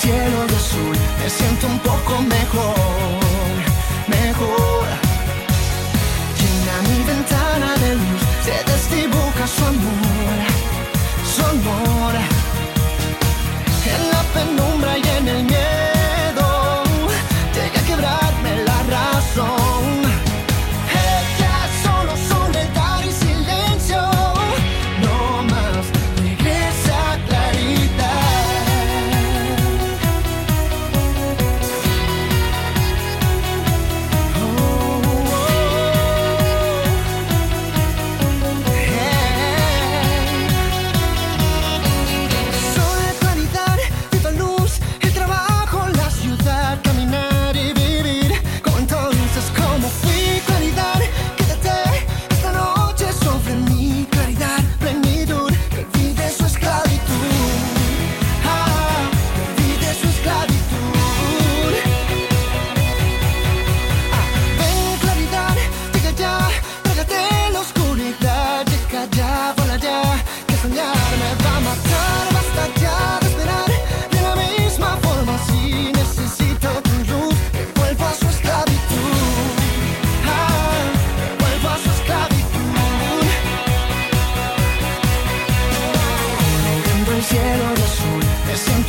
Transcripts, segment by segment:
cielo de azul, me siento un poco mejor.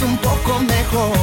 un poco mejor.